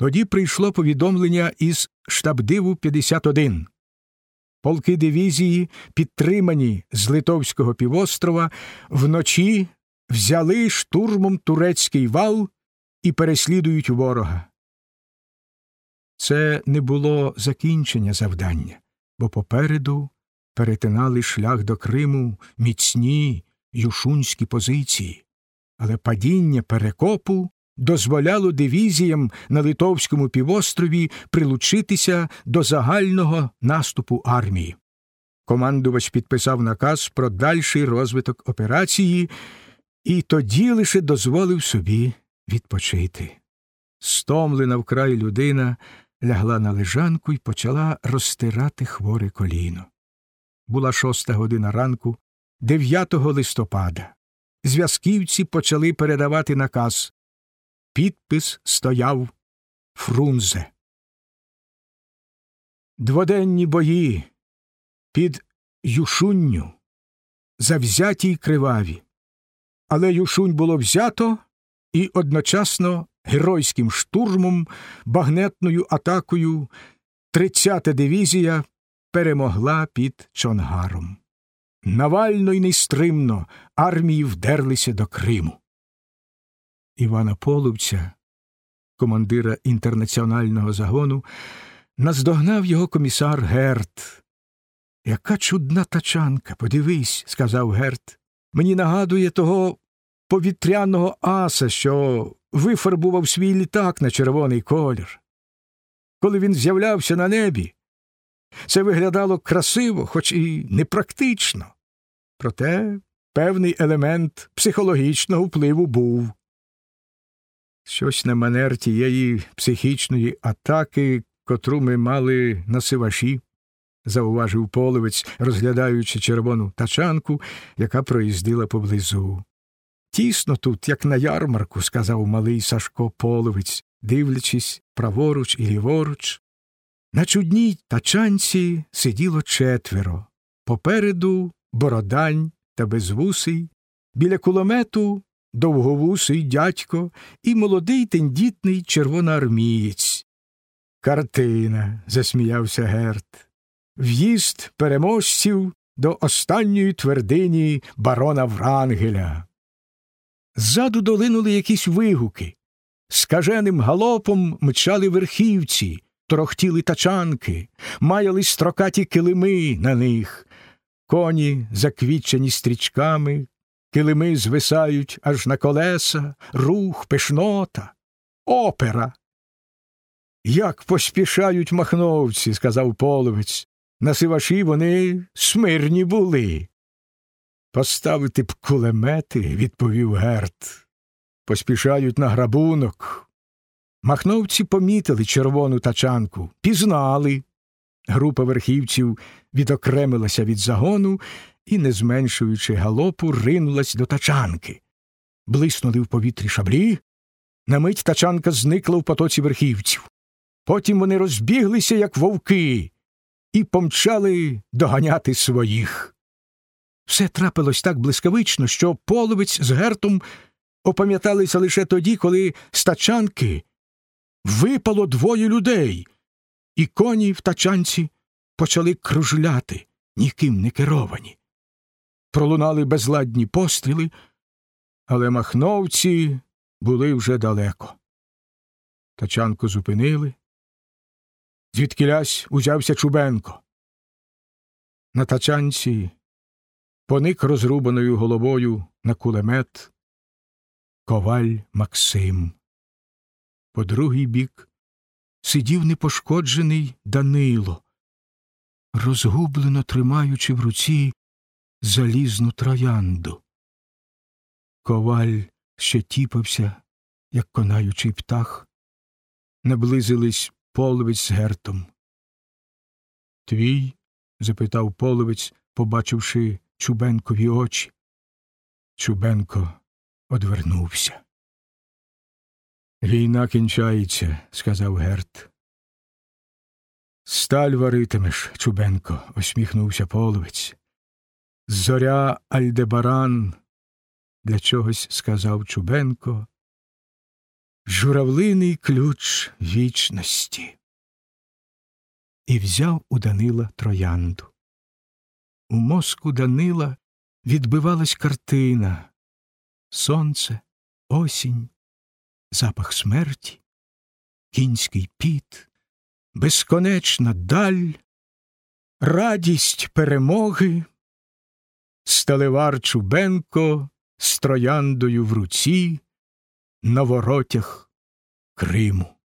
Тоді прийшло повідомлення із штабдиву 51. Полки дивізії, підтримані з Литовського півострова, вночі взяли штурмом турецький вал і переслідують ворога. Це не було закінчення завдання, бо попереду перетинали шлях до Криму міцні юшунські позиції, але падіння перекопу дозволяло дивізіям на Литовському півострові прилучитися до загального наступу армії. Командувач підписав наказ про дальший розвиток операції і тоді лише дозволив собі відпочити. Стомлена вкрай людина лягла на лежанку і почала розтирати хворе коліно. Була шоста година ранку, 9 листопада. Зв'язківці почали передавати наказ. Підпис стояв Фрунзе. Дводенні бої під Юшунню завзяті й криваві. Але Юшунь було взято і одночасно геройським штурмом, багнетною атакою 30-та дивізія перемогла під Чонгаром. Навально й нестримно армії вдерлися до Криму. Івана Полубця, командира інтернаціонального загону, наздогнав його комісар Герт. Яка чудна тачанка, подивись, сказав Герт. Мені нагадує того повітряного аса, що вифарбував свій літак на червоний колір. Коли він з'являвся на небі, це виглядало красиво, хоч і непрактично. Проте певний елемент психологічного впливу був. Щось на манер тієї психічної атаки, котру ми мали на сиваші, зауважив половець, розглядаючи червону тачанку, яка проїздила поблизу. Тісно тут, як на ярмарку, сказав малий Сашко половець, дивлячись праворуч і ліворуч. На чудній тачанці сиділо четверо. Попереду бородань та безвусий, біля кулемету довговусий дядько і молодий тендітний червоноармієць. Картина, засміявся Герт. В'їзд переможців до останньої твердині барона Врангеля. Ззаду долинули якісь вигуки. Скаженим галопом мчали верхівці, торохтіли тачанки, маяли строкаті килими на них, коні, заквітчені стрічками, килими звисають аж на колеса, рух, пишнота, опера. Як поспішають махновці, сказав половець. На сиваші вони смирні були. Поставити б кулемети, відповів Герт. Поспішають на грабунок. Махновці помітили червону тачанку, пізнали. Група верхівців відокремилася від загону і, не зменшуючи галопу, ринулась до тачанки. Блиснули в повітрі шаблі. На мить тачанка зникла в потоці верхівців. Потім вони розбіглися, як вовки, і помчали доганяти своїх. Все трапилось так блискавично, що половець з гертом опам'яталися лише тоді, коли з тачанки випало двоє людей, і коні в тачанці почали кружляти, ніким не керовані. Пролунали безладні постріли, але махновці були вже далеко. Тачанку зупинили. Звідкілясь узявся Чубенко. На тачанці поник розрубаною головою на кулемет коваль Максим. По другий бік сидів непошкоджений Данило, розгублено тримаючи в руці залізну троянду. Коваль ще тіпався, як конаючий птах. Наблизились половець з гертом. Твій? запитав половець, побачивши Чубенкові очі. Чубенко одвернувся. Війна кінчається, сказав Герт. Сталь варитимеш, Чубенко, усміхнувся половець. Зоря Альдебаран, для чогось сказав Чубенко, журавлиний ключ вічності. І взяв у Данила троянду. У мозку Данила відбивалась картина сонце, осінь, запах смерті, кінський піт, безконечна даль, радість перемоги, сталевар Чубенко з трояндою в руці на воротях Криму.